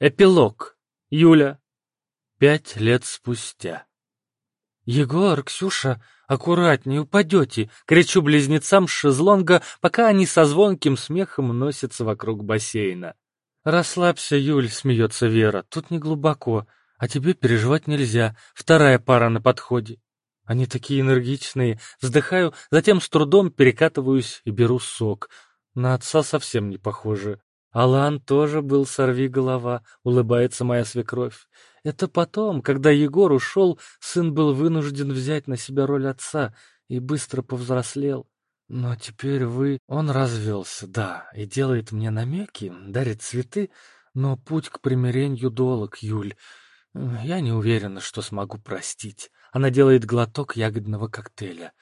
Эпилог. Юля. Пять лет спустя. «Егор, Ксюша, аккуратнее, упадете!» — кричу близнецам с шезлонга, пока они со звонким смехом носятся вокруг бассейна. «Расслабься, Юль», — смеется Вера, — «тут не глубоко, а тебе переживать нельзя, вторая пара на подходе». Они такие энергичные, вздыхаю, затем с трудом перекатываюсь и беру сок. На отца совсем не похоже. Алан тоже был сорви голова, улыбается моя свекровь. Это потом, когда Егор ушел, сын был вынужден взять на себя роль отца и быстро повзрослел. Но теперь вы... Он развелся, да, и делает мне намеки, дарит цветы, но путь к примирению долг, Юль. Я не уверена, что смогу простить. Она делает глоток ягодного коктейля.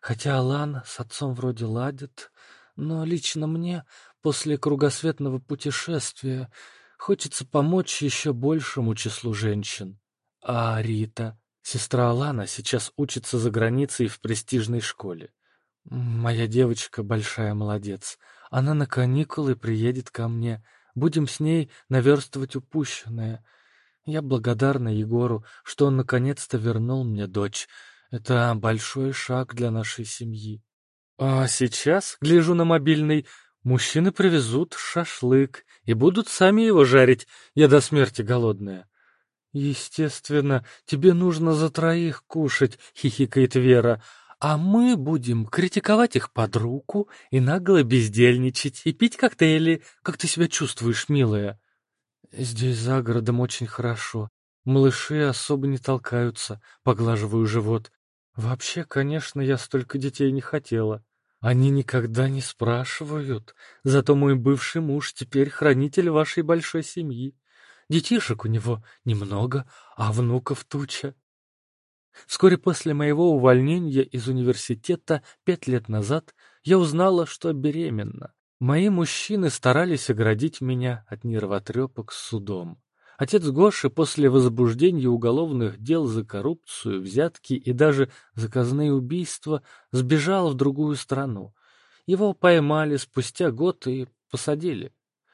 Хотя Алан с отцом вроде ладит, но лично мне После кругосветного путешествия хочется помочь еще большему числу женщин. А Рита, сестра Алана, сейчас учится за границей в престижной школе. Моя девочка большая молодец. Она на каникулы приедет ко мне. Будем с ней наверстывать упущенное. Я благодарна Егору, что он наконец-то вернул мне дочь. Это большой шаг для нашей семьи. А сейчас, гляжу на мобильный, Мужчины привезут шашлык и будут сами его жарить. Я до смерти голодная. Естественно, тебе нужно за троих кушать, хихикает Вера. А мы будем критиковать их под руку и нагло бездельничать и пить коктейли. Как ты себя чувствуешь, милая? Здесь за городом очень хорошо. Малыши особо не толкаются, поглаживаю живот. Вообще, конечно, я столько детей не хотела. Они никогда не спрашивают. Зато мой бывший муж теперь хранитель вашей большой семьи. Детишек у него немного, а внуков туча. Вскоре после моего увольнения из университета пять лет назад я узнала, что беременна. Мои мужчины старались оградить меня от нервотрепок с судом. Отец Гоши после возбуждения уголовных дел за коррупцию, взятки и даже заказные убийства сбежал в другую страну. Его поймали спустя год и посадили.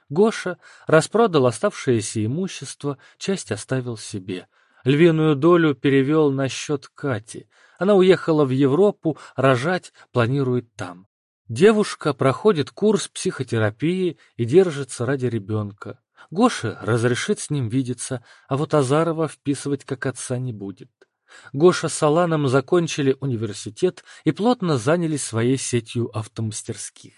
Гоша распродал оставшееся имущество, часть оставил себе. Львиную долю перевел на счет Кати. Она уехала в Европу, рожать планирует там. Девушка проходит курс психотерапии и держится ради ребенка. Гоша разрешит с ним видеться, а вот Азарова вписывать как отца не будет. Гоша с Аланом закончили университет и плотно занялись своей сетью автомастерских.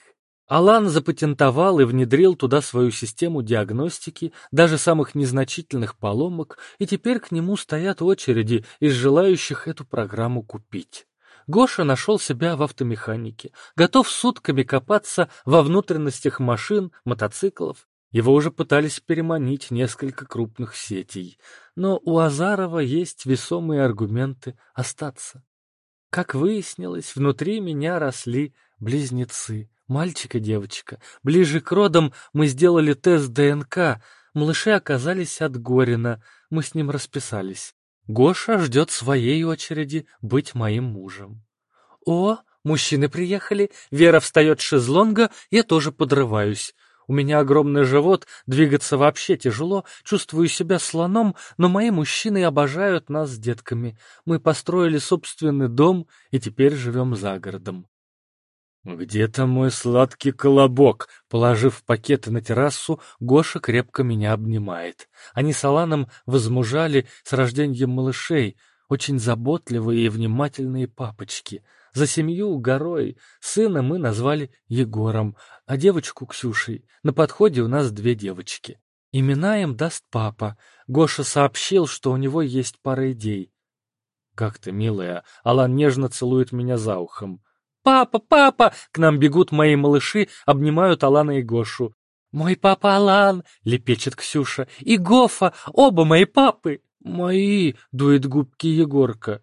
Алан запатентовал и внедрил туда свою систему диагностики, даже самых незначительных поломок, и теперь к нему стоят очереди из желающих эту программу купить. Гоша нашел себя в автомеханике, готов сутками копаться во внутренностях машин, мотоциклов, его уже пытались переманить несколько крупных сетей, но у Азарова есть весомые аргументы остаться. Как выяснилось, внутри меня росли близнецы, мальчик и девочка. Ближе к родам мы сделали тест ДНК, малыши оказались от Горина, мы с ним расписались. Гоша ждет своей очереди быть моим мужем. О, мужчины приехали, Вера встает с шезлонга, я тоже подрываюсь. У меня огромный живот, двигаться вообще тяжело, чувствую себя слоном, но мои мужчины обожают нас с детками. Мы построили собственный дом и теперь живем за городом. «Где-то мой сладкий колобок!» Положив пакеты на террасу, Гоша крепко меня обнимает. Они с Аланом возмужали с рождением малышей, очень заботливые и внимательные папочки — за семью горой. Сына мы назвали Егором, а девочку Ксюшей. На подходе у нас две девочки. Имена им даст папа. Гоша сообщил, что у него есть пара идей. «Как ты, милая!» Алан нежно целует меня за ухом. «Папа, папа!» К нам бегут мои малыши, обнимают Алана и Гошу. «Мой папа Алан!» — лепечет Ксюша. «И Гофа! Оба мои папы!» «Мои!» — дует губки Егорка.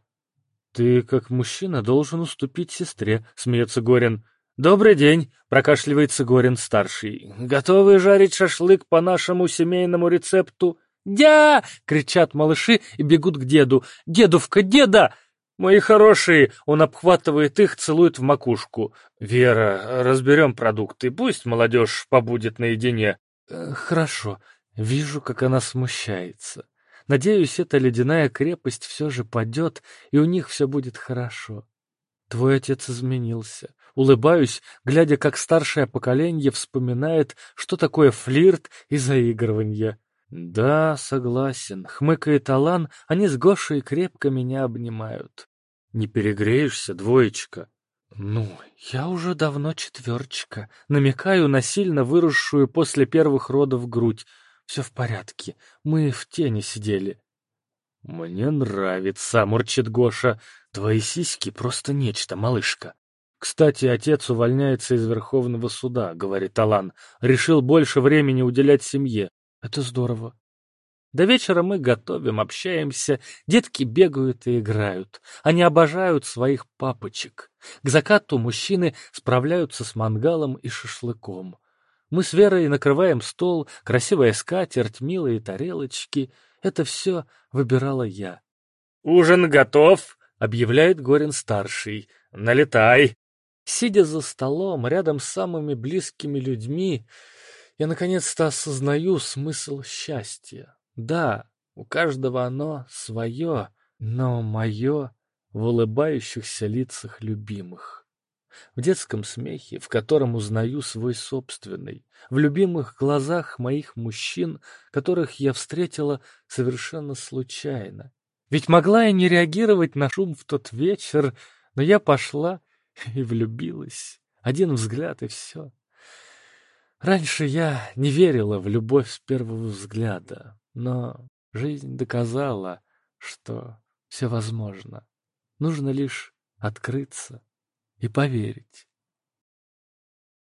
«Ты, как мужчина, должен уступить сестре», — смеется Горин. «Добрый день», — прокашливается Горин-старший. «Готовы жарить шашлык по нашему семейному рецепту?» «Дя!» — кричат малыши и бегут к деду. «Дедовка, деда!» «Мои хорошие!» — он обхватывает их, целует в макушку. «Вера, разберем продукты, пусть молодежь побудет наедине». «Хорошо». Вижу, как она смущается. Надеюсь, эта ледяная крепость все же падет, и у них все будет хорошо. Твой отец изменился. Улыбаюсь, глядя, как старшее поколение вспоминает, что такое флирт и заигрывание. Да, согласен, хмыкает Алан, они с Гошей крепко меня обнимают. Не перегреешься, двоечка? Ну, я уже давно четверочка. Намекаю на сильно выросшую после первых родов грудь. Все в порядке, мы в тени сидели. Мне нравится, мурчит Гоша. Твои сиськи просто нечто, малышка. Кстати, отец увольняется из Верховного суда, говорит Алан. Решил больше времени уделять семье. Это здорово. До вечера мы готовим, общаемся, детки бегают и играют. Они обожают своих папочек. К закату мужчины справляются с мангалом и шашлыком. Мы с Верой накрываем стол, красивая скатерть, милые тарелочки. Это все выбирала я. «Ужин готов!» — объявляет Горин-старший. «Налетай!» Сидя за столом, рядом с самыми близкими людьми, я наконец-то осознаю смысл счастья. Да, у каждого оно свое, но мое в улыбающихся лицах любимых. В детском смехе, в котором узнаю свой собственный, в любимых глазах моих мужчин, которых я встретила совершенно случайно. Ведь могла я не реагировать на шум в тот вечер, но я пошла и влюбилась. Один взгляд и все. Раньше я не верила в любовь с первого взгляда, но жизнь доказала, что все возможно. Нужно лишь открыться и поверить.